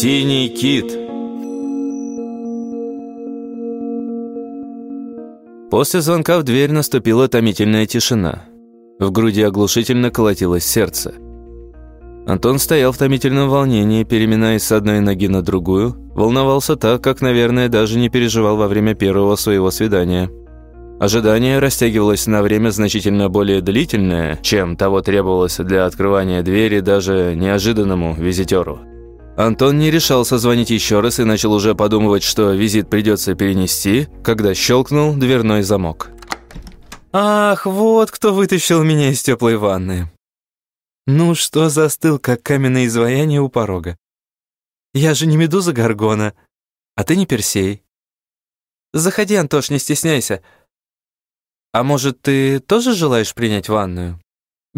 Синий кит После звонка в дверь наступила томительная тишина. В груди оглушительно колотилось сердце. Антон стоял в томительном волнении, переминаясь с одной ноги на другую, волновался так, как, наверное, даже не переживал во время первого своего свидания. Ожидание растягивалось на время значительно более длительное, чем того требовалось для открывания двери даже неожиданному визитеру. Антон не решался звонить еще раз и начал уже подумывать, что визит придется перенести, когда щелкнул дверной замок. «Ах, вот кто вытащил меня из теплой ванны!» «Ну что застыл, как каменное изваяние у порога? Я же не медуза Гаргона, а ты не Персей. Заходи, Антош, не стесняйся. А может, ты тоже желаешь принять ванную?»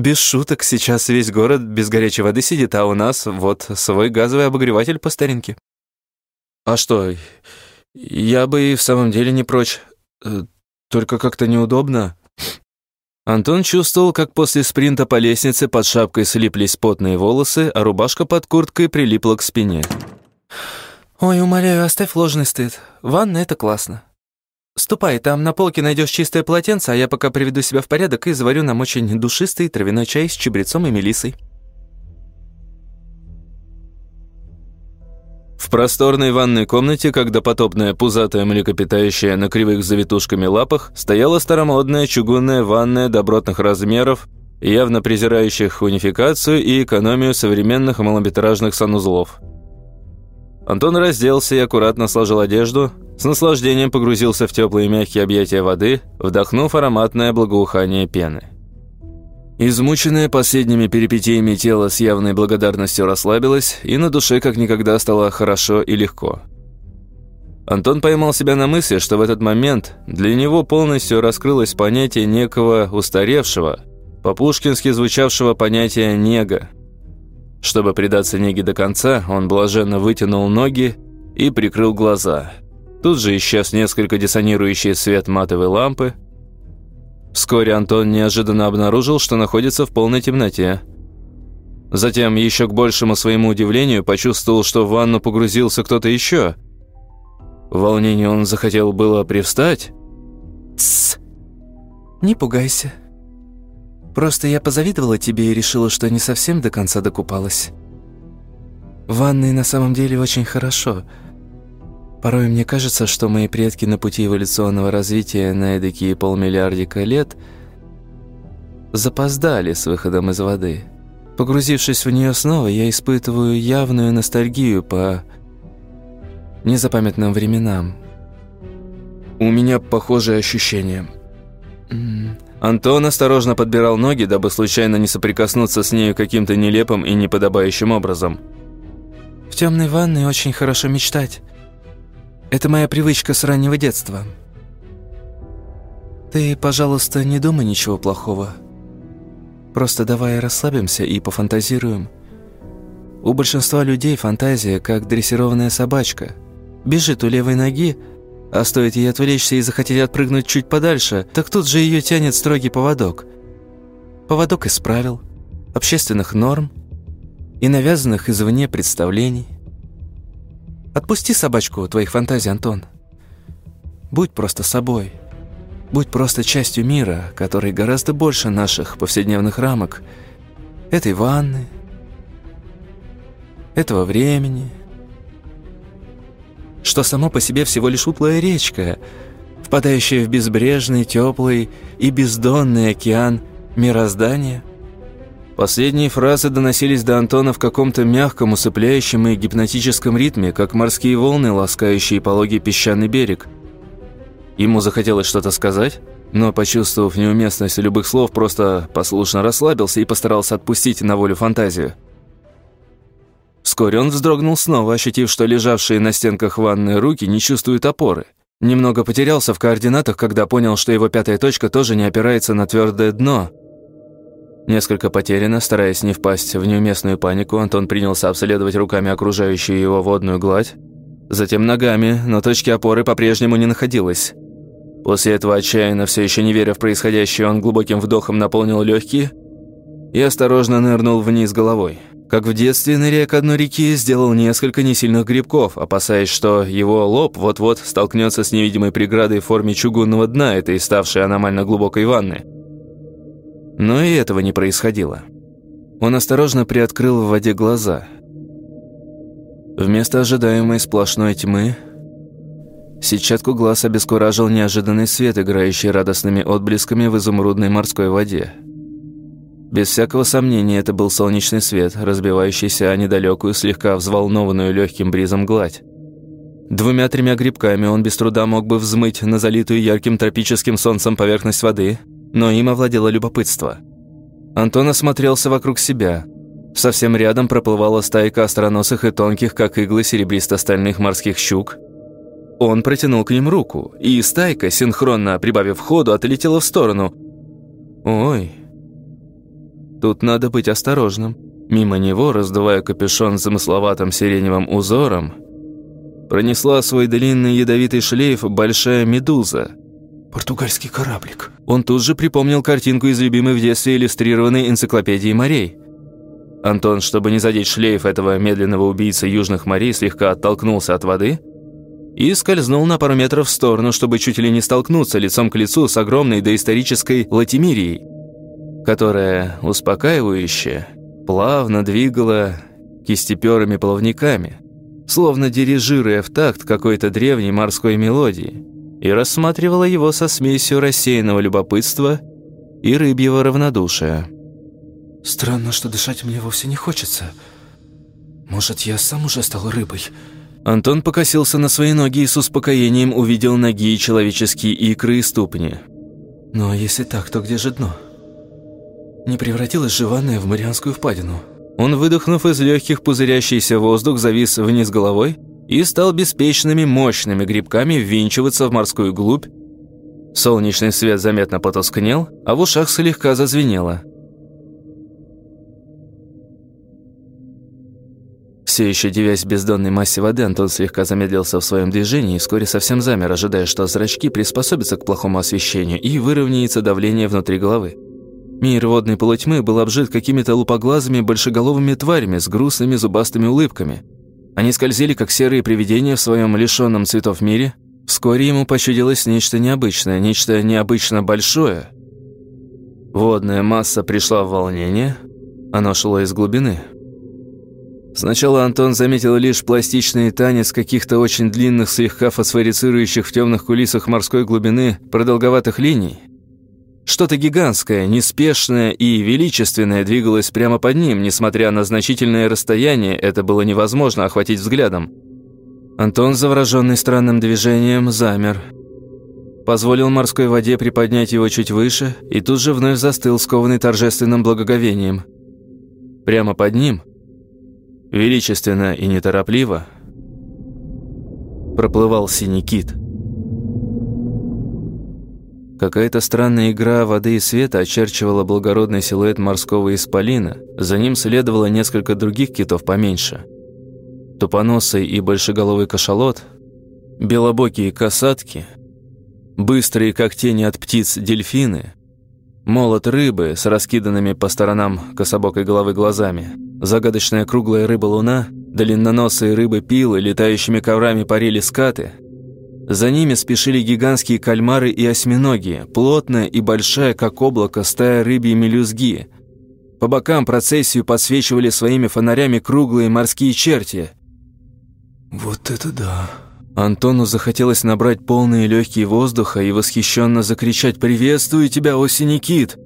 Без шуток, сейчас весь город без горячей воды сидит, а у нас вот свой газовый обогреватель по старинке. А что, я бы и в самом деле не прочь, э, только как-то неудобно. Антон чувствовал, как после спринта по лестнице под шапкой слиплись потные волосы, а рубашка под курткой прилипла к спине. «Ой, умоляю, оставь ложный стыд. Ванна — это классно. «Ступай, там на полке найдешь чистое полотенце, а я пока приведу себя в порядок и заварю нам очень душистый травяной чай с чабрецом и мелиссой». В просторной ванной комнате, как допотопная пузатая млекопитающая на кривых завитушками лапах, стояла старомодная чугунная ванная добротных размеров, явно презирающих унификацию и экономию современных малометражных санузлов. Антон разделся и аккуратно сложил одежду, с наслаждением погрузился в теплые мягкие объятия воды, вдохнув ароматное благоухание пены. Измученное последними перипетиями тело с явной благодарностью расслабилось, и на душе как никогда стало хорошо и легко. Антон поймал себя на мысли, что в этот момент для него полностью раскрылось понятие некого устаревшего, по-пушкински звучавшего понятия «нега». Чтобы предаться неге до конца, он блаженно вытянул ноги и прикрыл глаза – Тут же исчез несколько диссонирующий свет матовой лампы. Вскоре Антон неожиданно обнаружил, что находится в полной темноте. Затем, еще к большему своему удивлению, почувствовал, что в ванну погрузился кто-то еще. В волнении он захотел было привстать. «Тссс! Не пугайся. Просто я позавидовала тебе и решила, что не совсем до конца докупалась. В ванной на самом деле очень хорошо – Порой мне кажется, что мои предки на пути эволюционного развития на эдакие полмиллиардика лет запоздали с выходом из воды. Погрузившись в нее снова, я испытываю явную ностальгию по незапамятным временам. У меня похожее ощущение. Антон осторожно подбирал ноги, дабы случайно не соприкоснуться с нею каким-то нелепым и неподобающим образом. «В темной ванной очень хорошо мечтать». Это моя привычка с раннего детства. Ты, пожалуйста, не думай ничего плохого. Просто давай расслабимся и пофантазируем. У большинства людей фантазия как дрессированная собачка. Бежит у левой ноги, а стоит ей отвлечься и захотеть отпрыгнуть чуть подальше, так тут же ее тянет строгий поводок. Поводок из правил, общественных норм и навязанных извне представлений – Отпусти собачку твоих фантазий, Антон. Будь просто собой. Будь просто частью мира, который гораздо больше наших повседневных рамок. Этой ванны, этого времени. Что само по себе всего лишь утлая речка, впадающая в безбрежный, теплый и бездонный океан мироздания – Последние фразы доносились до Антона в каком-то мягком, усыпляющем и гипнотическом ритме, как морские волны, ласкающие пологий песчаный берег. Ему захотелось что-то сказать, но, почувствовав неуместность любых слов, просто послушно расслабился и постарался отпустить на волю фантазию. Вскоре он вздрогнул снова, ощутив, что лежавшие на стенках ванной руки не чувствуют опоры. Немного потерялся в координатах, когда понял, что его пятая точка тоже не опирается на твердое дно – Несколько потерянно, стараясь не впасть в неуместную панику, Антон принялся обследовать руками окружающую его водную гладь, затем ногами, но точки опоры по-прежнему не находилось. После этого отчаянно, все еще не веря в происходящее, он глубоким вдохом наполнил легкие и осторожно нырнул вниз головой. Как в детстве, ныряя к одной реке, сделал несколько несильных грибков, опасаясь, что его лоб вот-вот столкнется с невидимой преградой в форме чугунного дна этой ставшей аномально глубокой ванны. Но и этого не происходило. Он осторожно приоткрыл в воде глаза. Вместо ожидаемой сплошной тьмы сетчатку глаз обескуражил неожиданный свет, играющий радостными отблесками в изумрудной морской воде. Без всякого сомнения, это был солнечный свет, разбивающийся о недалекую, слегка взволнованную легким бризом гладь. Двумя-тремя грибками он без труда мог бы взмыть на залитую ярким тропическим солнцем поверхность воды, но им овладело любопытство. Антон осмотрелся вокруг себя. Совсем рядом проплывала стайка остроносых и тонких, как иглы серебристо-стальных морских щук. Он протянул к ним руку, и стайка, синхронно прибавив ходу, отлетела в сторону. «Ой, Тут надо быть осторожным. Мимо него, раздувая капюшон с замысловатым сиреневым узором, пронесла свой длинный ядовитый шлейф большая медуза. «Португальский кораблик». Он тут же припомнил картинку из любимой в детстве иллюстрированной энциклопедии морей. Антон, чтобы не задеть шлейф этого медленного убийцы южных морей, слегка оттолкнулся от воды и скользнул на пару метров в сторону, чтобы чуть ли не столкнуться лицом к лицу с огромной доисторической латимирией которая, успокаивающе, плавно двигала кистеперами-плавниками, словно дирижируя в такт какой-то древней морской мелодии, и рассматривала его со смесью рассеянного любопытства и рыбьего равнодушия. «Странно, что дышать мне вовсе не хочется. Может, я сам уже стал рыбой?» Антон покосился на свои ноги и с успокоением увидел ноги и человеческие икры и ступни. «Ну а если так, то где же дно?» не превратилась же ванная в Марианскую впадину. Он, выдохнув из легких пузырящийся воздух, завис вниз головой и стал беспечными мощными грибками ввинчиваться в морскую глубь. Солнечный свет заметно потускнел, а в ушах слегка зазвенело. Все еще девясь бездонной массе воды, Антон слегка замедлился в своем движении и вскоре совсем замер, ожидая, что зрачки приспособятся к плохому освещению и выровняется давление внутри головы. Мир водной полутьмы был обжит какими-то лупоглазыми большеголовыми тварями с грустными зубастыми улыбками. Они скользили, как серые привидения в своем лишенном цветов мире. Вскоре ему почудилось нечто необычное, нечто необычно большое. Водная масса пришла в волнение, оно шло из глубины. Сначала Антон заметил лишь пластичный танец каких-то очень длинных, слегка фосфорицирующих в темных кулисах морской глубины продолговатых линий, что-то гигантское, неспешное и величественное двигалось прямо под ним, несмотря на значительное расстояние, это было невозможно охватить взглядом. Антон, завороженный странным движением, замер. Позволил морской воде приподнять его чуть выше и тут же вновь застыл, скованный торжественным благоговением. Прямо под ним, величественно и неторопливо, проплывал синий кит – Какая-то странная игра воды и света очерчивала благородный силуэт морского исполина. За ним следовало несколько других китов поменьше. Тупоносый и большеголовый кашалот, белобокие касатки, быстрые, как тени от птиц, дельфины, молот рыбы с раскиданными по сторонам кособокой головы глазами, загадочная круглая рыба-луна, длинноносые рыбы-пилы, летающими коврами парили скаты – за ними спешили гигантские кальмары и осьминоги, плотная и большая, как облако, стая рыбьи мелюзги. По бокам процессию подсвечивали своими фонарями круглые морские черти. «Вот это да!» Антону захотелось набрать полные легкие воздуха и восхищенно закричать «Приветствую тебя, осенний кит!»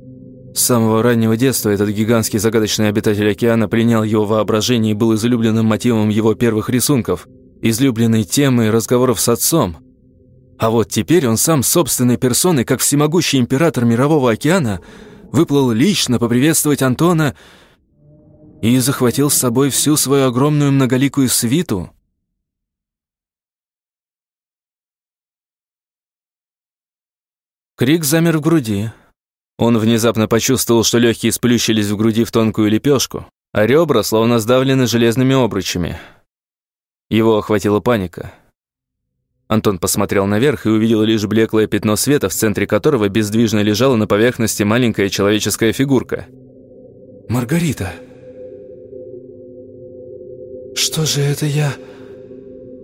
С самого раннего детства этот гигантский загадочный обитатель океана принял его воображение и был излюбленным мотивом его первых рисунков, излюбленной темой разговоров с отцом. А вот теперь он сам собственной персоной, как всемогущий император Мирового океана, выплыл лично поприветствовать Антона и захватил с собой всю свою огромную многоликую свиту. Крик замер в груди. Он внезапно почувствовал, что легкие сплющились в груди в тонкую лепешку, а ребра словно сдавлены железными обручами. Его охватила паника. Антон посмотрел наверх и увидел лишь блеклое пятно света, в центре которого бездвижно лежала на поверхности маленькая человеческая фигурка. «Маргарита!» Что же это я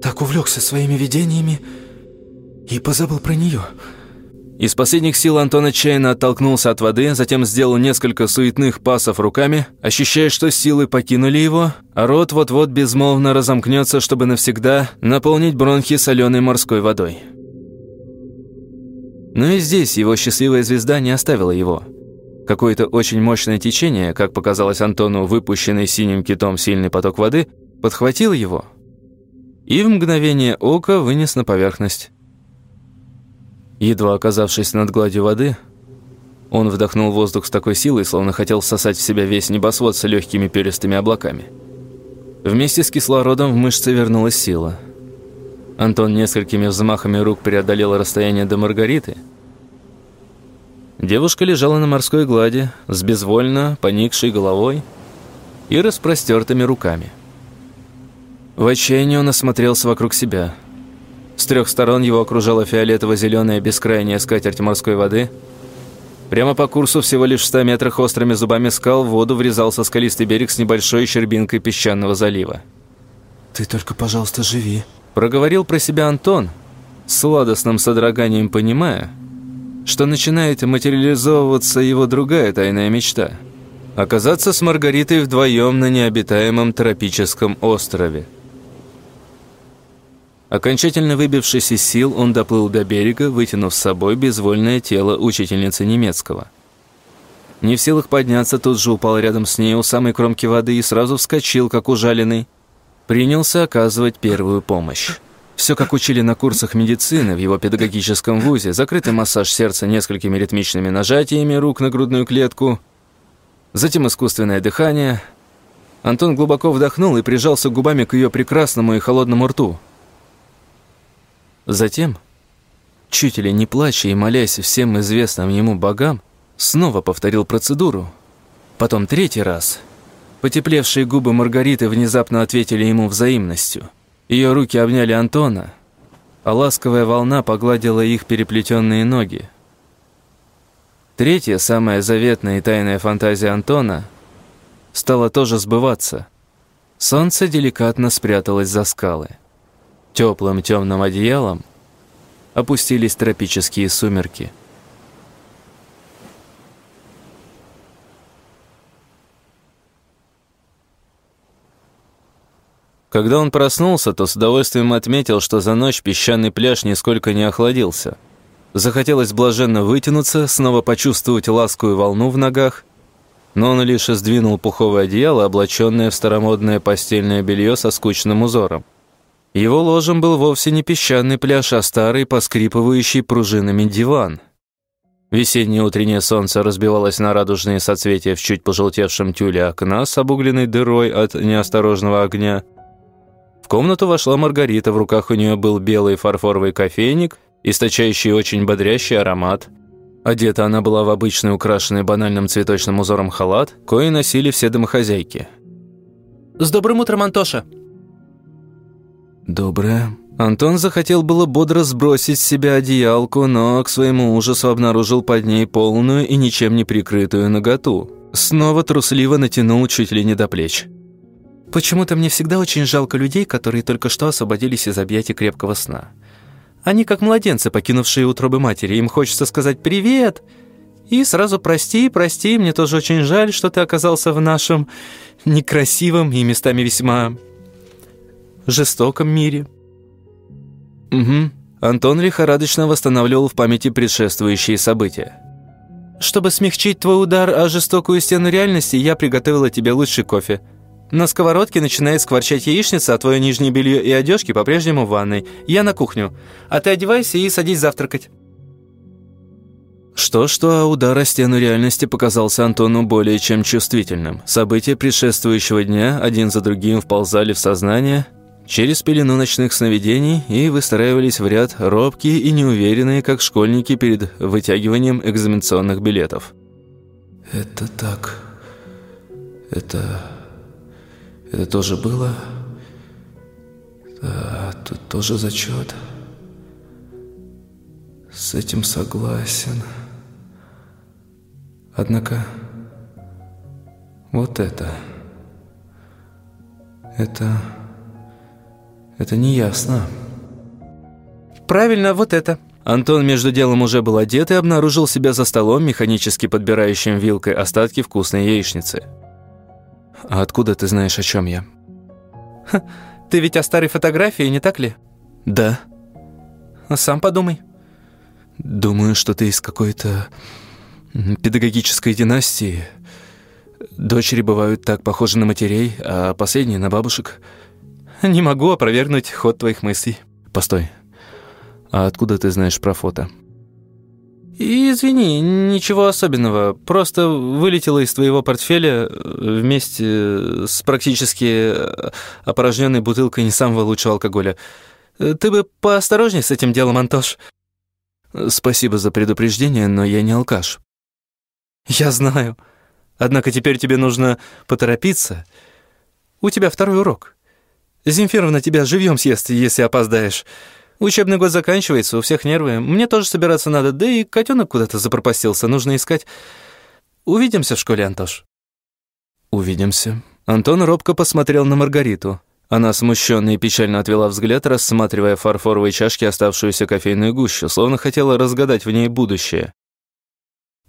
так увлекся своими видениями и позабыл про нее?» Из последних сил Антон отчаянно оттолкнулся от воды, затем сделал несколько суетных пасов руками, ощущая, что силы покинули его, а рот вот-вот безмолвно разомкнется, чтобы навсегда наполнить бронхи соленой морской водой. Но и здесь его счастливая звезда не оставила его. Какое-то очень мощное течение, как показалось Антону, выпущенный синим китом сильный поток воды, подхватил его и в мгновение ока вынес на поверхность. Едва оказавшись над гладью воды, он вдохнул воздух с такой силой, словно хотел всосать в себя весь небосвод с легкими перистыми облаками. Вместе с кислородом в мышцы вернулась сила. Антон несколькими взмахами рук преодолел расстояние до Маргариты. Девушка лежала на морской глади с безвольно поникшей головой и распростертыми руками. В отчаянии он осмотрелся вокруг себя – с трех сторон его окружала фиолетово-зеленая бескрайняя скатерть морской воды. Прямо по курсу всего лишь в 100 метрах острыми зубами скал в воду врезался скалистый берег с небольшой щербинкой песчаного залива. «Ты только, пожалуйста, живи», – проговорил про себя Антон, с сладостным содроганием понимая, что начинает материализовываться его другая тайная мечта – оказаться с Маргаритой вдвоем на необитаемом тропическом острове. Окончательно выбившись из сил, он доплыл до берега, вытянув с собой безвольное тело учительницы немецкого. Не в силах подняться, тут же упал рядом с ней у самой кромки воды и сразу вскочил, как ужаленный. Принялся оказывать первую помощь. Все как учили на курсах медицины в его педагогическом вузе. Закрытый массаж сердца несколькими ритмичными нажатиями рук на грудную клетку. Затем искусственное дыхание. Антон глубоко вдохнул и прижался губами к ее прекрасному и холодному рту. Затем, чуть ли не плача и молясь всем известным ему богам, снова повторил процедуру. Потом третий раз. Потеплевшие губы Маргариты внезапно ответили ему взаимностью. Ее руки обняли Антона, а ласковая волна погладила их переплетенные ноги. Третья, самая заветная и тайная фантазия Антона стала тоже сбываться. Солнце деликатно спряталось за скалы. Теплым темным одеялом опустились тропические сумерки. Когда он проснулся, то с удовольствием отметил, что за ночь песчаный пляж нисколько не охладился. Захотелось блаженно вытянуться, снова почувствовать ласковую волну в ногах, но он лишь сдвинул пуховое одеяло, облаченное в старомодное постельное белье со скучным узором. Его ложем был вовсе не песчаный пляж, а старый, поскрипывающий пружинами диван. Весеннее утреннее солнце разбивалось на радужные соцветия в чуть пожелтевшем тюле окна с обугленной дырой от неосторожного огня. В комнату вошла Маргарита, в руках у нее был белый фарфоровый кофейник, источающий очень бодрящий аромат. Одета она была в обычный украшенный банальным цветочным узором халат, кое носили все домохозяйки. «С добрым утром, Антоша!» «Доброе». Антон захотел было бодро сбросить с себя одеялку, но к своему ужасу обнаружил под ней полную и ничем не прикрытую наготу. Снова трусливо натянул чуть ли не до плеч. «Почему-то мне всегда очень жалко людей, которые только что освободились из объятий крепкого сна. Они как младенцы, покинувшие утробы матери. Им хочется сказать «привет!» и сразу «прости, прости, мне тоже очень жаль, что ты оказался в нашем некрасивом и местами весьма жестоком мире». «Угу». Антон лихорадочно восстанавливал в памяти предшествующие события. «Чтобы смягчить твой удар о жестокую стену реальности, я приготовила тебе лучший кофе. На сковородке начинает скворчать яичница, а твое нижнее белье и одежки по-прежнему в ванной. Я на кухню. А ты одевайся и садись завтракать». Что-что, а удар о стену реальности показался Антону более чем чувствительным. События предшествующего дня один за другим вползали в сознание – через пелену ночных сновидений и выстраивались в ряд робкие и неуверенные, как школьники перед вытягиванием экзаменационных билетов. «Это так... Это... Это тоже было... Да, тут тоже зачет. С этим согласен. Однако... Вот это... Это... Это не ясно. Правильно, вот это. Антон между делом уже был одет и обнаружил себя за столом, механически подбирающим вилкой остатки вкусной яичницы. «А откуда ты знаешь, о чем я?» Ха, «Ты ведь о старой фотографии, не так ли?» «Да». А «Сам подумай». «Думаю, что ты из какой-то педагогической династии. Дочери бывают так похожи на матерей, а последние — на бабушек». «Не могу опровергнуть ход твоих мыслей». «Постой. А откуда ты знаешь про фото?» «Извини, ничего особенного. Просто вылетело из твоего портфеля э, вместе с практически э, опорожненной бутылкой не самого лучшего алкоголя. Э, ты бы поосторожней с этим делом, Антош». «Спасибо за предупреждение, но я не алкаш». «Я знаю. Однако теперь тебе нужно поторопиться. У тебя второй урок. Земфировна тебя живьем съест, если опоздаешь». Учебный год заканчивается, у всех нервы. Мне тоже собираться надо, да и котенок куда-то запропастился, нужно искать. Увидимся в школе, Антош». «Увидимся». Антон робко посмотрел на Маргариту. Она смущенно и печально отвела взгляд, рассматривая в фарфоровой чашке оставшуюся кофейную гущу, словно хотела разгадать в ней будущее.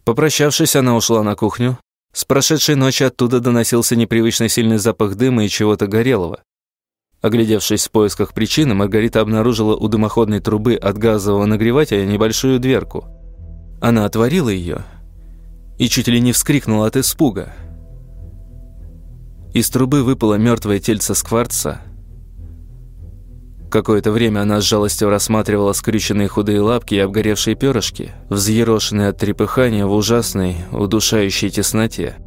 Попрощавшись, она ушла на кухню. С прошедшей ночи оттуда доносился непривычно сильный запах дыма и чего-то горелого. Оглядевшись в поисках причины, Маргарита обнаружила у дымоходной трубы от газового нагревателя небольшую дверку. Она отворила ее и чуть ли не вскрикнула от испуга. Из трубы выпало мертвое тельце скворца. Какое-то время она с жалостью рассматривала скрюченные худые лапки и обгоревшие перышки, взъерошенные от трепыхания в ужасной, удушающей тесноте.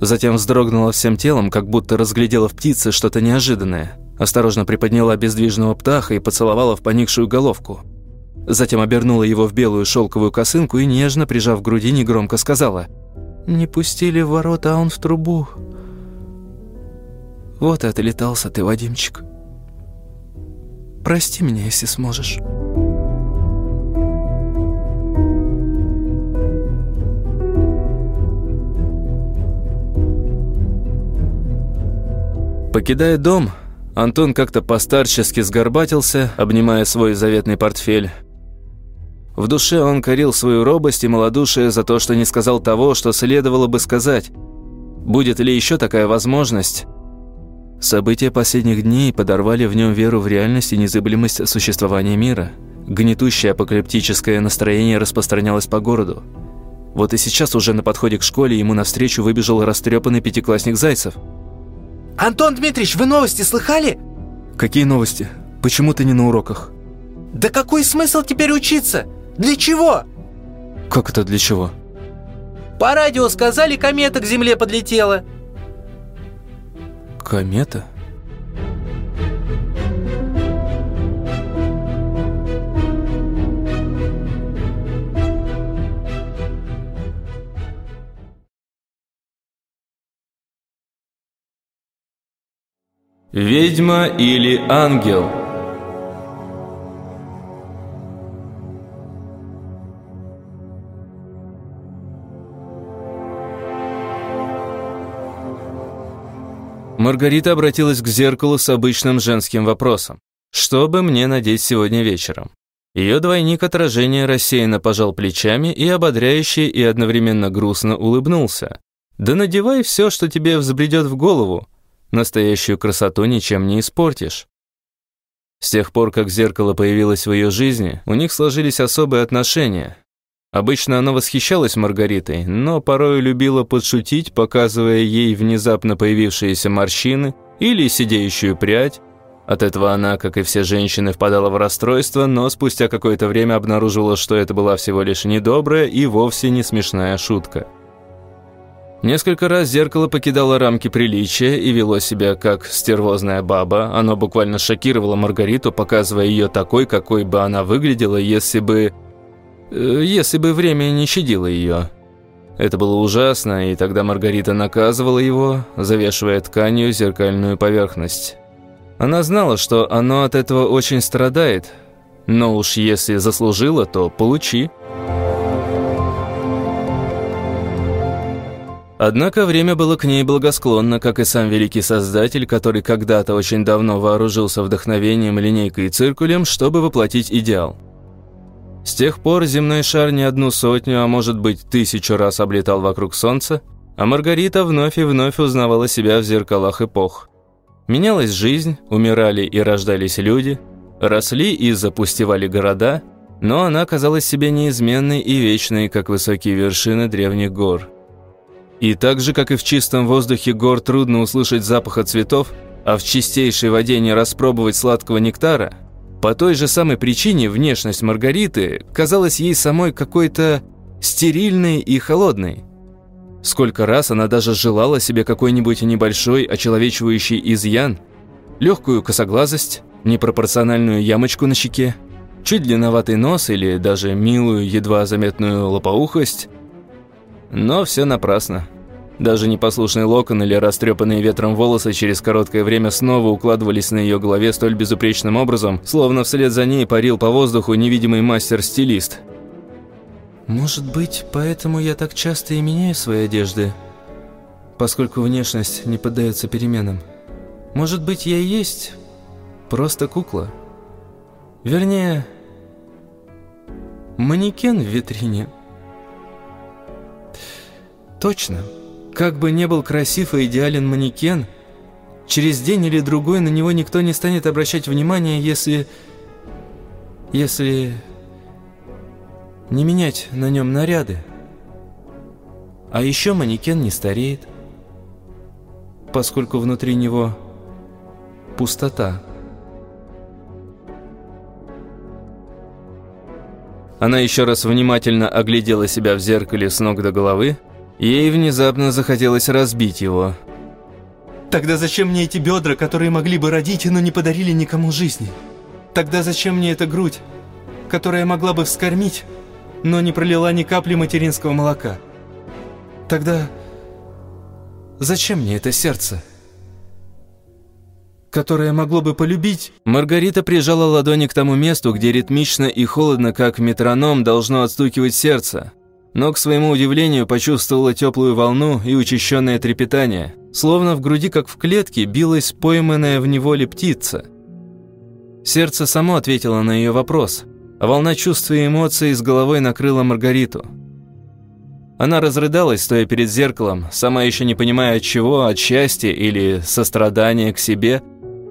Затем вздрогнула всем телом, как будто разглядела в птице что-то неожиданное. Осторожно приподняла бездвижного птаха и поцеловала в поникшую головку. Затем обернула его в белую шелковую косынку и, нежно прижав к груди, негромко сказала «Не пустили в ворота, а он в трубу». «Вот и отлетался ты, Вадимчик. Прости меня, если сможешь». Покидая дом, Антон как-то постарчески сгорбатился, обнимая свой заветный портфель. В душе он корил свою робость и малодушие за то, что не сказал того, что следовало бы сказать. Будет ли еще такая возможность? События последних дней подорвали в нем веру в реальность и незыблемость существования мира. Гнетущее апокалиптическое настроение распространялось по городу. Вот и сейчас уже на подходе к школе ему навстречу выбежал растрепанный пятиклассник Зайцев – Антон Дмитриевич, вы новости слыхали? Какие новости? Почему ты не на уроках? Да какой смысл теперь учиться? Для чего? Как это для чего? По радио сказали, комета к Земле подлетела. Комета? Ведьма или ангел? Маргарита обратилась к зеркалу с обычным женским вопросом. «Что бы мне надеть сегодня вечером?» Ее двойник отражения рассеянно пожал плечами и ободряюще и одновременно грустно улыбнулся. «Да надевай все, что тебе взбредет в голову. Настоящую красоту ничем не испортишь. С тех пор, как зеркало появилось в ее жизни, у них сложились особые отношения. Обычно она восхищалась Маргаритой, но порой любила подшутить, показывая ей внезапно появившиеся морщины или сидеющую прядь. От этого она, как и все женщины, впадала в расстройство, но спустя какое-то время обнаружила, что это была всего лишь недобрая и вовсе не смешная шутка. Несколько раз зеркало покидало рамки приличия и вело себя как стервозная баба. Оно буквально шокировало Маргариту, показывая ее такой, какой бы она выглядела, если бы... Э, если бы время не щадило ее. Это было ужасно, и тогда Маргарита наказывала его, завешивая тканью зеркальную поверхность. Она знала, что оно от этого очень страдает, но уж если заслужила, то получи. Однако время было к ней благосклонно, как и сам великий создатель, который когда-то очень давно вооружился вдохновением, линейкой и циркулем, чтобы воплотить идеал. С тех пор земной шар не одну сотню, а может быть тысячу раз облетал вокруг Солнца, а Маргарита вновь и вновь узнавала себя в зеркалах эпох. Менялась жизнь, умирали и рождались люди, росли и запустевали города, но она казалась себе неизменной и вечной, как высокие вершины древних гор – и так же, как и в чистом воздухе гор трудно услышать запаха цветов, а в чистейшей воде не распробовать сладкого нектара, по той же самой причине внешность Маргариты казалась ей самой какой-то стерильной и холодной. Сколько раз она даже желала себе какой-нибудь небольшой очеловечивающий изъян, легкую косоглазость, непропорциональную ямочку на щеке, чуть длинноватый нос или даже милую, едва заметную лопоухость – но все напрасно. Даже непослушный локон или растрепанные ветром волосы через короткое время снова укладывались на ее голове столь безупречным образом, словно вслед за ней парил по воздуху невидимый мастер-стилист. «Может быть, поэтому я так часто и меняю свои одежды, поскольку внешность не поддается переменам. Может быть, я и есть просто кукла. Вернее, манекен в витрине». Точно. Как бы не был красив и идеален манекен, через день или другой на него никто не станет обращать внимания, если... Если... Не менять на нем наряды. А еще манекен не стареет, поскольку внутри него пустота. Она еще раз внимательно оглядела себя в зеркале с ног до головы, Ей внезапно захотелось разбить его. Тогда зачем мне эти бедра, которые могли бы родить, но не подарили никому жизни? Тогда зачем мне эта грудь, которая могла бы вскормить, но не пролила ни капли материнского молока? Тогда зачем мне это сердце, которое могло бы полюбить? Маргарита прижала ладони к тому месту, где ритмично и холодно, как метроном, должно отстукивать сердце но, к своему удивлению, почувствовала теплую волну и учащенное трепетание, словно в груди, как в клетке, билась пойманная в неволе птица. Сердце само ответило на ее вопрос, а волна чувств и эмоций с головой накрыла Маргариту. Она разрыдалась, стоя перед зеркалом, сама еще не понимая от чего, от счастья или сострадания к себе,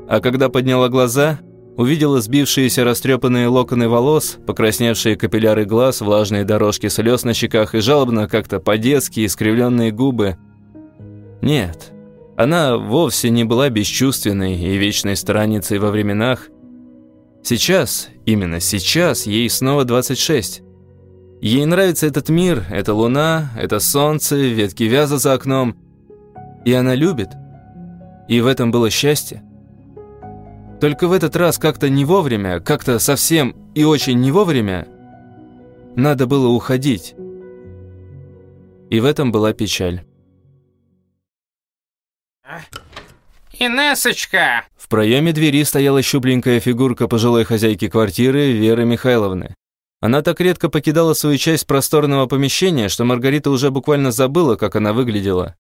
а когда подняла глаза, увидела сбившиеся растрепанные локоны волос, покрасневшие капилляры глаз, влажные дорожки слез на щеках и жалобно как-то по-детски искривленные губы. Нет, она вовсе не была бесчувственной и вечной страницей во временах. Сейчас, именно сейчас, ей снова 26. Ей нравится этот мир, эта луна, это солнце, ветки вяза за окном. И она любит. И в этом было счастье. Только в этот раз как-то не вовремя, как-то совсем и очень не вовремя, надо было уходить. И в этом была печаль. «Инессочка!» В проеме двери стояла щупленькая фигурка пожилой хозяйки квартиры Веры Михайловны. Она так редко покидала свою часть просторного помещения, что Маргарита уже буквально забыла, как она выглядела.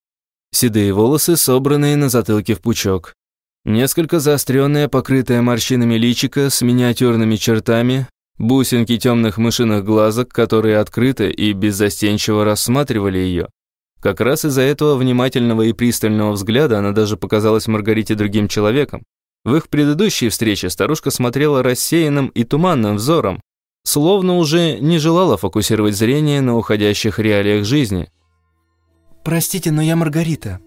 Седые волосы, собранные на затылке в пучок. Несколько заостренное, покрытое морщинами личико с миниатюрными чертами, бусинки темных мышиных глазок, которые открыто и беззастенчиво рассматривали ее. Как раз из-за этого внимательного и пристального взгляда она даже показалась Маргарите другим человеком. В их предыдущей встрече старушка смотрела рассеянным и туманным взором, словно уже не желала фокусировать зрение на уходящих реалиях жизни. «Простите, но я Маргарита»,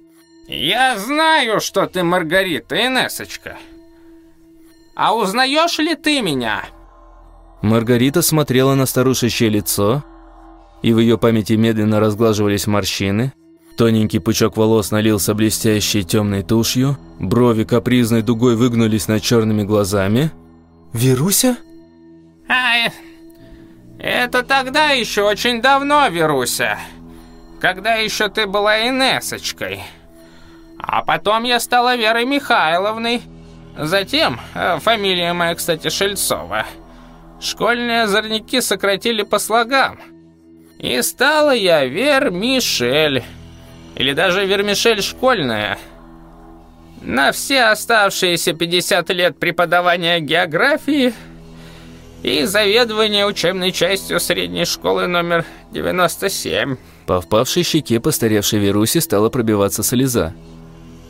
«Я знаю, что ты Маргарита, Инессочка. А узнаешь ли ты меня?» Маргарита смотрела на старушечье лицо, и в ее памяти медленно разглаживались морщины. Тоненький пучок волос налился блестящей темной тушью, брови капризной дугой выгнулись над черными глазами. «Веруся?» «А, это тогда еще очень давно, Веруся, когда еще ты была Инессочкой». А потом я стала Верой Михайловной. Затем, э, фамилия моя, кстати, Шельцова. Школьные озорники сократили по слогам. И стала я Вер Мишель. или даже вермишель школьная. На все оставшиеся 50 лет преподавания географии и заведования учебной частью средней школы номер 97. По впавшей щеке постаревшей Веруси стала пробиваться слеза.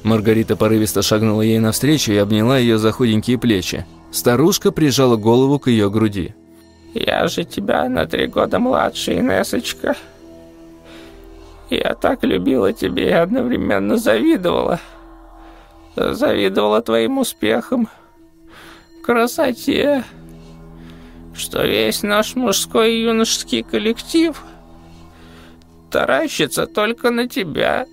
Маргарита порывисто шагнула ей навстречу и обняла ее за худенькие плечи. Старушка прижала голову к ее груди. «Я же тебя на три года младше, Инессочка. Я так любила тебя и одновременно завидовала. Завидовала твоим успехам, красоте, что весь наш мужской и юношеский коллектив таращится только на тебя,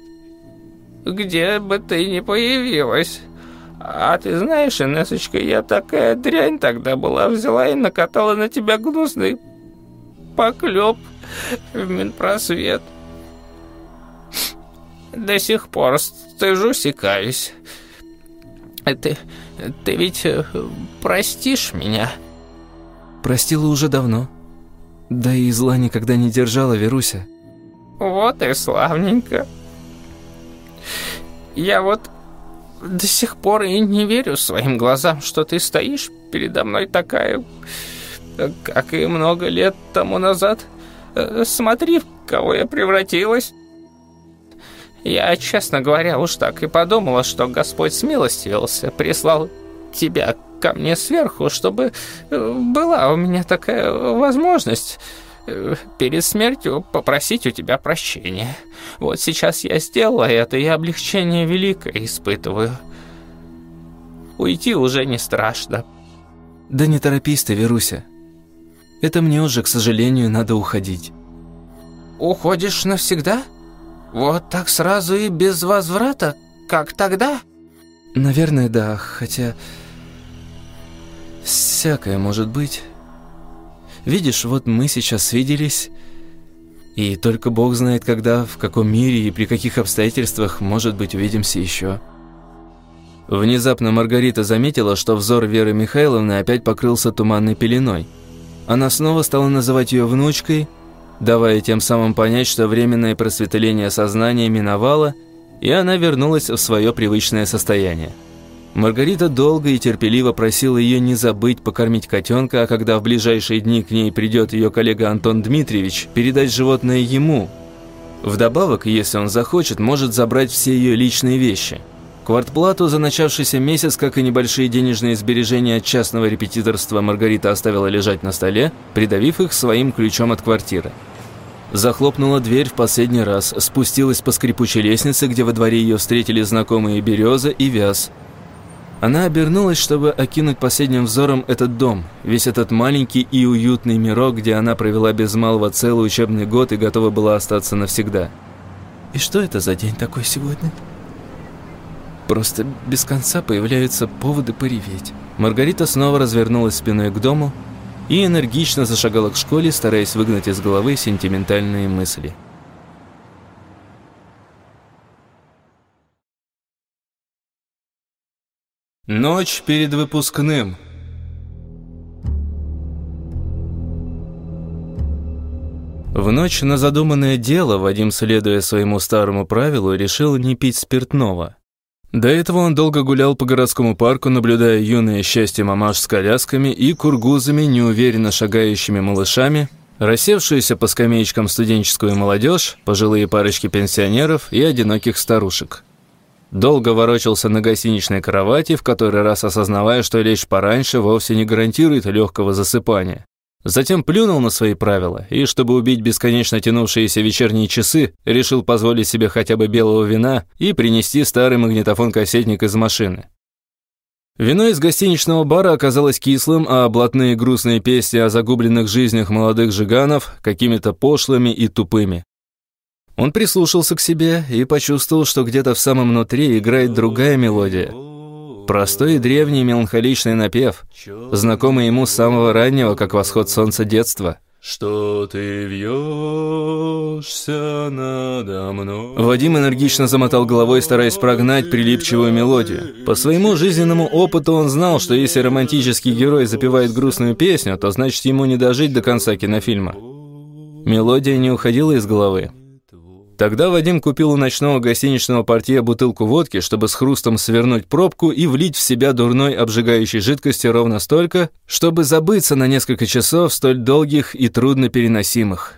где бы ты ни появилась». А ты знаешь, Инессочка, я такая дрянь тогда была, взяла и накатала на тебя гнусный поклеп в Минпросвет. До сих пор стыжусь и каюсь. Ты, ты ведь э, простишь меня? Простила уже давно. Да и зла никогда не держала, Веруся. Вот и славненько. Я вот до сих пор и не верю своим глазам, что ты стоишь передо мной такая, как и много лет тому назад. Э, смотри, в кого я превратилась. Я, честно говоря, уж так и подумала, что Господь смилостивился, прислал тебя ко мне сверху, чтобы э, была у меня такая возможность перед смертью попросить у тебя прощения. Вот сейчас я сделала это, и облегчение великое испытываю. Уйти уже не страшно. Да не торопись ты, Веруся. Это мне уже, к сожалению, надо уходить. Уходишь навсегда? Вот так сразу и без возврата, как тогда? Наверное, да, хотя... Всякое может быть. Видишь, вот мы сейчас виделись, и только Бог знает, когда, в каком мире и при каких обстоятельствах, может быть, увидимся еще. Внезапно Маргарита заметила, что взор Веры Михайловны опять покрылся туманной пеленой. Она снова стала называть ее внучкой, давая тем самым понять, что временное просветление сознания миновало, и она вернулась в свое привычное состояние. Маргарита долго и терпеливо просила ее не забыть покормить котенка, а когда в ближайшие дни к ней придет ее коллега Антон Дмитриевич, передать животное ему. Вдобавок, если он захочет, может забрать все ее личные вещи. Квартплату за начавшийся месяц, как и небольшие денежные сбережения от частного репетиторства, Маргарита оставила лежать на столе, придавив их своим ключом от квартиры. Захлопнула дверь в последний раз, спустилась по скрипучей лестнице, где во дворе ее встретили знакомые береза и вяз – она обернулась, чтобы окинуть последним взором этот дом, весь этот маленький и уютный мирок, где она провела без малого целый учебный год и готова была остаться навсегда. И что это за день такой сегодня? Просто без конца появляются поводы пореветь. Маргарита снова развернулась спиной к дому и энергично зашагала к школе, стараясь выгнать из головы сентиментальные мысли. Ночь перед выпускным. В ночь на задуманное дело Вадим, следуя своему старому правилу, решил не пить спиртного. До этого он долго гулял по городскому парку, наблюдая юное счастье мамаш с колясками и кургузами, неуверенно шагающими малышами, рассевшуюся по скамеечкам студенческую молодежь, пожилые парочки пенсионеров и одиноких старушек. Долго ворочался на гостиничной кровати, в который раз осознавая, что лечь пораньше вовсе не гарантирует легкого засыпания. Затем плюнул на свои правила и, чтобы убить бесконечно тянувшиеся вечерние часы, решил позволить себе хотя бы белого вина и принести старый магнитофон-кассетник из машины. Вино из гостиничного бара оказалось кислым, а блатные грустные песни о загубленных жизнях молодых жиганов какими-то пошлыми и тупыми. Он прислушался к себе и почувствовал, что где-то в самом внутри играет другая мелодия. Простой и древний меланхоличный напев, знакомый ему с самого раннего, как восход солнца детства. «Что ты вьешься надо мной?» Вадим энергично замотал головой, стараясь прогнать прилипчивую мелодию. По своему жизненному опыту он знал, что если романтический герой запевает грустную песню, то значит ему не дожить до конца кинофильма. Мелодия не уходила из головы. Тогда Вадим купил у ночного гостиничного портье бутылку водки, чтобы с хрустом свернуть пробку и влить в себя дурной обжигающей жидкости ровно столько, чтобы забыться на несколько часов столь долгих и трудно переносимых.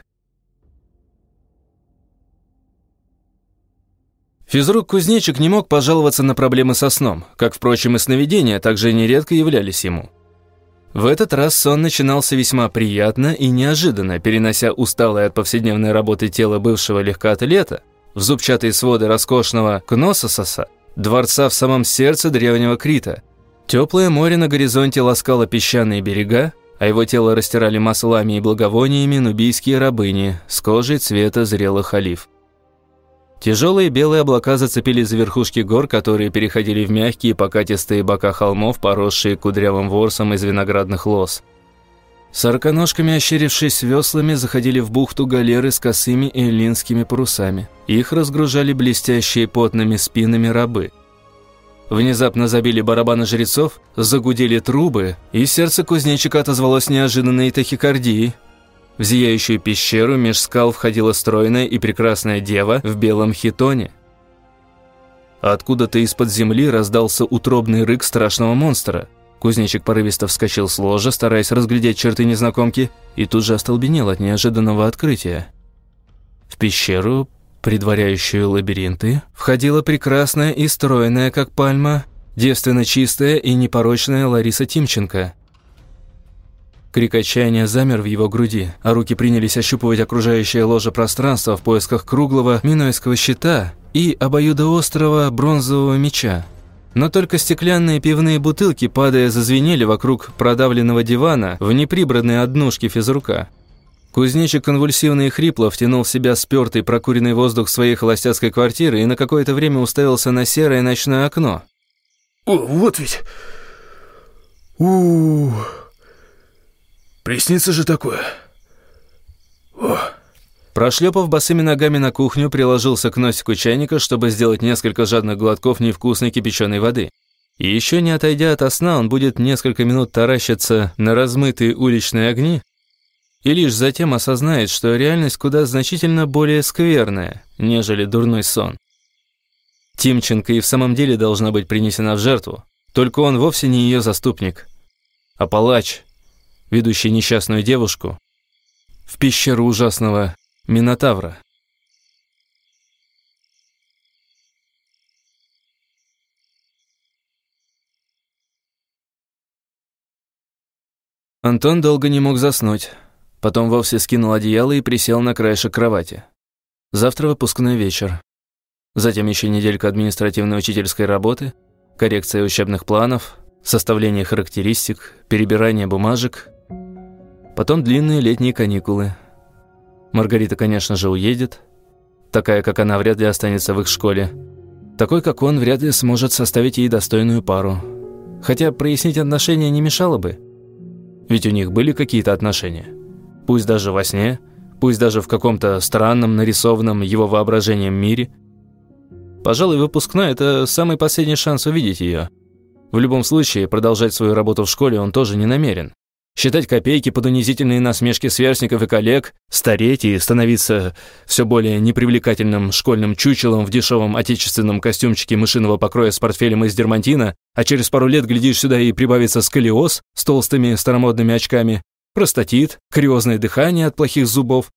Физрук-кузнечик не мог пожаловаться на проблемы со сном, как, впрочем, и сновидения также нередко являлись ему. В этот раз сон начинался весьма приятно и неожиданно, перенося усталое от повседневной работы тело бывшего легкоатлета в зубчатые своды роскошного Кносососа, дворца в самом сердце древнего Крита. Теплое море на горизонте ласкало песчаные берега, а его тело растирали маслами и благовониями нубийские рабыни с кожей цвета зрелых олив. Тяжелые белые облака зацепили за верхушки гор, которые переходили в мягкие покатистые бока холмов, поросшие кудрявым ворсом из виноградных лоз. Сороконожками, ощерившись веслами, заходили в бухту галеры с косыми эллинскими парусами. Их разгружали блестящие потными спинами рабы. Внезапно забили барабаны жрецов, загудели трубы, и сердце кузнечика отозвалось неожиданной тахикардией – в зияющую пещеру меж скал входила стройная и прекрасная дева в белом хитоне. Откуда-то из-под земли раздался утробный рык страшного монстра. Кузнечик порывисто вскочил с ложа, стараясь разглядеть черты незнакомки, и тут же остолбенел от неожиданного открытия. В пещеру, предваряющую лабиринты, входила прекрасная и стройная, как пальма, девственно чистая и непорочная Лариса Тимченко – Крик отчаяния замер в его груди, а руки принялись ощупывать окружающее ложе пространства в поисках круглого минойского щита и обоюдоострого бронзового меча. Но только стеклянные пивные бутылки, падая, зазвенели вокруг продавленного дивана в неприбранной однушке физрука. Кузнечик конвульсивно и хрипло втянул в себя спёртый прокуренный воздух своей холостяцкой квартиры и на какое-то время уставился на серое ночное окно. «О, вот ведь! у, -у, -у. Приснится же такое. О. Прошлепав босыми ногами на кухню, приложился к носику чайника, чтобы сделать несколько жадных глотков невкусной кипяченой воды. И еще не отойдя от сна, он будет несколько минут таращиться на размытые уличные огни, и лишь затем осознает, что реальность куда значительно более скверная, нежели дурной сон. Тимченко и в самом деле должна быть принесена в жертву, только он вовсе не ее заступник, а палач, ведущий несчастную девушку в пещеру ужасного Минотавра. Антон долго не мог заснуть. Потом вовсе скинул одеяло и присел на краешек кровати. Завтра выпускной вечер. Затем еще неделька административной учительской работы, коррекция учебных планов, составление характеристик, перебирание бумажек Потом длинные летние каникулы. Маргарита, конечно же, уедет. Такая, как она, вряд ли останется в их школе. Такой, как он, вряд ли сможет составить ей достойную пару. Хотя прояснить отношения не мешало бы. Ведь у них были какие-то отношения. Пусть даже во сне, пусть даже в каком-то странном, нарисованном его воображением мире. Пожалуй, выпускной – это самый последний шанс увидеть ее. В любом случае, продолжать свою работу в школе он тоже не намерен считать копейки под унизительные насмешки сверстников и коллег, стареть и становиться все более непривлекательным школьным чучелом в дешевом отечественном костюмчике мышиного покроя с портфелем из дермантина, а через пару лет глядишь сюда и прибавится сколиоз с толстыми старомодными очками, простатит, криозное дыхание от плохих зубов,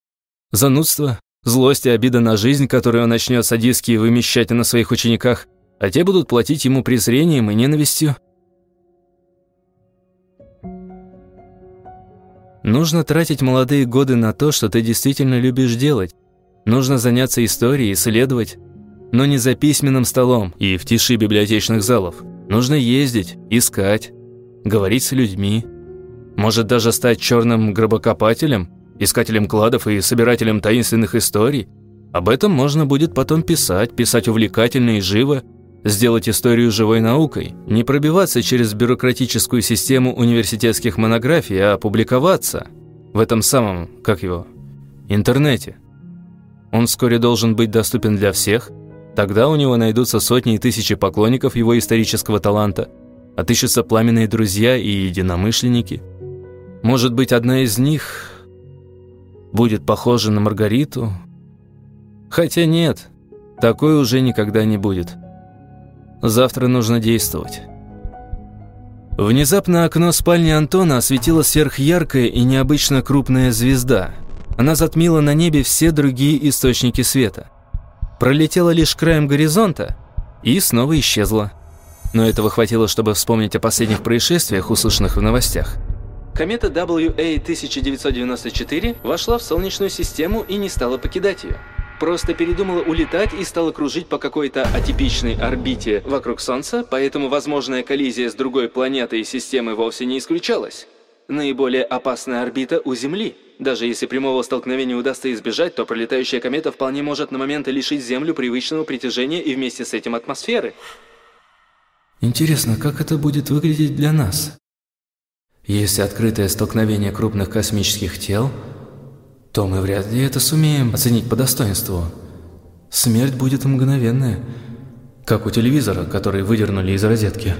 занудство, злость и обида на жизнь, которую он начнет садистски вымещать на своих учениках, а те будут платить ему презрением и ненавистью. Нужно тратить молодые годы на то, что ты действительно любишь делать. Нужно заняться историей, исследовать, но не за письменным столом и в тиши библиотечных залов. Нужно ездить, искать, говорить с людьми. Может даже стать черным гробокопателем, искателем кладов и собирателем таинственных историй. Об этом можно будет потом писать, писать увлекательно и живо, сделать историю живой наукой, не пробиваться через бюрократическую систему университетских монографий, а публиковаться в этом самом, как его, интернете. Он вскоре должен быть доступен для всех, тогда у него найдутся сотни и тысячи поклонников его исторического таланта, отыщутся пламенные друзья и единомышленники. Может быть, одна из них будет похожа на Маргариту, Хотя нет, такой уже никогда не будет. Завтра нужно действовать. Внезапно окно спальни Антона осветила сверхяркая и необычно крупная звезда. Она затмила на небе все другие источники света. Пролетела лишь краем горизонта и снова исчезла. Но этого хватило, чтобы вспомнить о последних происшествиях, услышанных в новостях. Комета WA-1994 вошла в Солнечную систему и не стала покидать ее. Просто передумала улетать и стала кружить по какой-то атипичной орбите вокруг Солнца, поэтому возможная коллизия с другой планетой и системой вовсе не исключалась. Наиболее опасная орбита у Земли. Даже если прямого столкновения удастся избежать, то пролетающая комета вполне может на моменты лишить Землю привычного притяжения и вместе с этим атмосферы. Интересно, как это будет выглядеть для нас? Если открытое столкновение крупных космических тел, то мы вряд ли это сумеем оценить по достоинству. Смерть будет мгновенная, как у телевизора, который выдернули из розетки.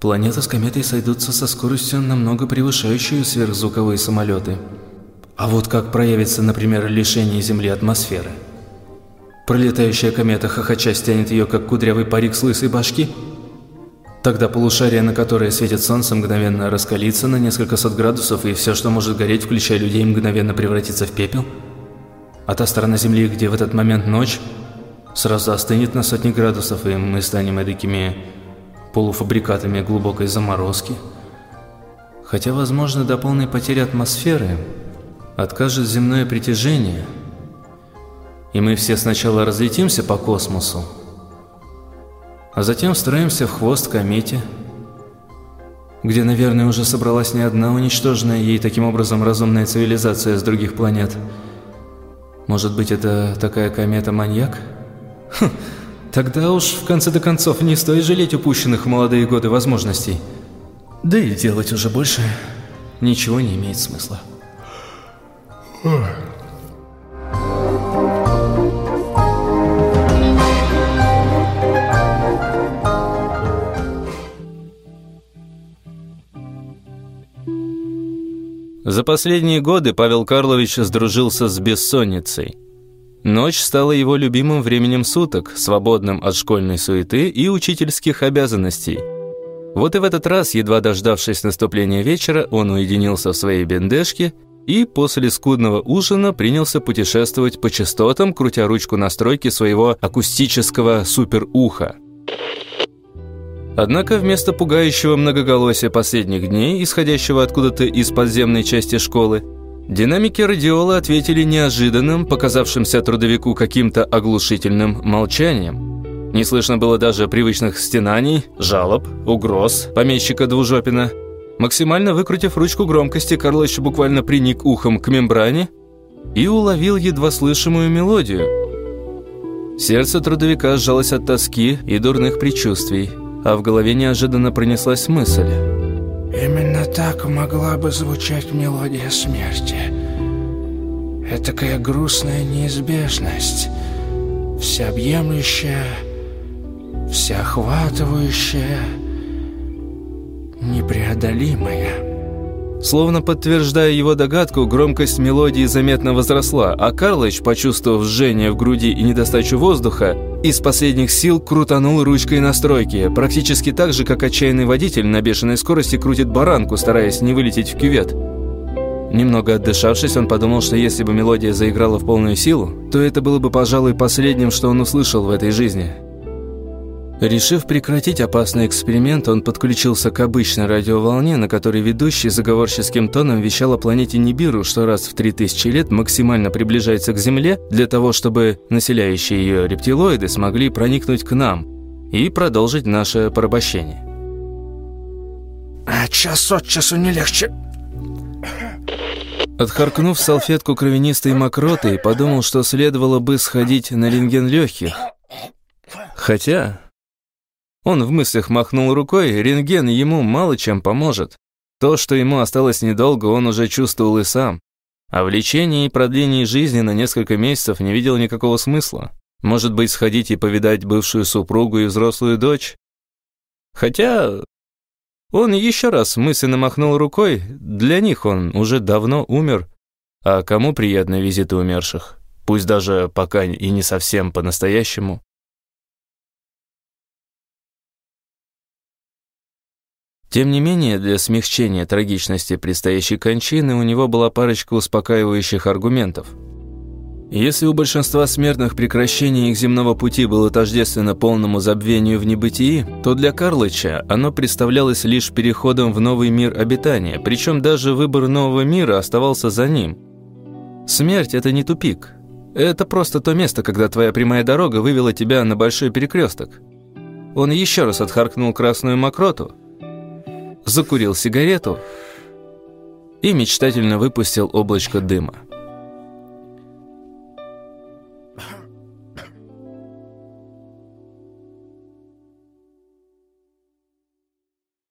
Планета с кометой сойдутся со скоростью, намного превышающую сверхзвуковые самолеты. А вот как проявится, например, лишение Земли атмосферы? Пролетающая комета хохоча стянет ее, как кудрявый парик с лысой башки – Тогда полушарие, на которое светит солнце, мгновенно раскалится на несколько сот градусов, и все, что может гореть, включая людей, мгновенно превратится в пепел. А та сторона Земли, где в этот момент ночь, сразу остынет на сотни градусов, и мы станем эдакими полуфабрикатами глубокой заморозки. Хотя, возможно, до полной потери атмосферы откажет земное притяжение, и мы все сначала разлетимся по космосу, а затем встроимся в хвост комете, где, наверное, уже собралась не одна уничтоженная ей таким образом разумная цивилизация с других планет. Может быть, это такая комета-маньяк? Хм, тогда уж, в конце-то концов, не стоит жалеть упущенных в молодые годы возможностей. Да и делать уже больше ничего не имеет смысла. За последние годы Павел Карлович сдружился с бессонницей. Ночь стала его любимым временем суток, свободным от школьной суеты и учительских обязанностей. Вот и в этот раз, едва дождавшись наступления вечера, он уединился в своей бендешке и после скудного ужина принялся путешествовать по частотам, крутя ручку настройки своего акустического суперуха. Однако вместо пугающего многоголосия последних дней, исходящего откуда-то из подземной части школы, динамики радиола ответили неожиданным, показавшимся трудовику каким-то оглушительным молчанием. Не слышно было даже привычных стенаний, жалоб, угроз помещика Двужопина. Максимально выкрутив ручку громкости, Карлович буквально приник ухом к мембране и уловил едва слышимую мелодию. Сердце трудовика сжалось от тоски и дурных предчувствий а в голове неожиданно пронеслась мысль. Именно так могла бы звучать мелодия смерти. Этакая грустная неизбежность, всеобъемлющая, всеохватывающая, непреодолимая. Словно подтверждая его догадку, громкость мелодии заметно возросла, а Карлыч, почувствовав жжение в груди и недостачу воздуха, из последних сил крутанул ручкой настройки, практически так же, как отчаянный водитель на бешеной скорости крутит баранку, стараясь не вылететь в кювет. Немного отдышавшись, он подумал, что если бы мелодия заиграла в полную силу, то это было бы, пожалуй, последним, что он услышал в этой жизни. Решив прекратить опасный эксперимент, он подключился к обычной радиоволне, на которой ведущий заговорческим тоном вещал о планете Нибиру, что раз в 3000 лет максимально приближается к Земле для того, чтобы населяющие ее рептилоиды смогли проникнуть к нам и продолжить наше порабощение. А час от часу не легче. Отхаркнув салфетку кровянистой мокротой, подумал, что следовало бы сходить на рентген легких. Хотя, он в мыслях махнул рукой, рентген ему мало чем поможет. То, что ему осталось недолго, он уже чувствовал и сам. А в лечении и продлении жизни на несколько месяцев не видел никакого смысла. Может быть, сходить и повидать бывшую супругу и взрослую дочь? Хотя... Он еще раз мысленно махнул рукой, для них он уже давно умер. А кому приятны визиты умерших? Пусть даже пока и не совсем по-настоящему. Тем не менее, для смягчения трагичности предстоящей кончины у него была парочка успокаивающих аргументов. Если у большинства смертных прекращение их земного пути было тождественно полному забвению в небытии, то для Карлыча оно представлялось лишь переходом в новый мир обитания, причем даже выбор нового мира оставался за ним. Смерть – это не тупик. Это просто то место, когда твоя прямая дорога вывела тебя на большой перекресток. Он еще раз отхаркнул красную мокроту – закурил сигарету и мечтательно выпустил облачко дыма.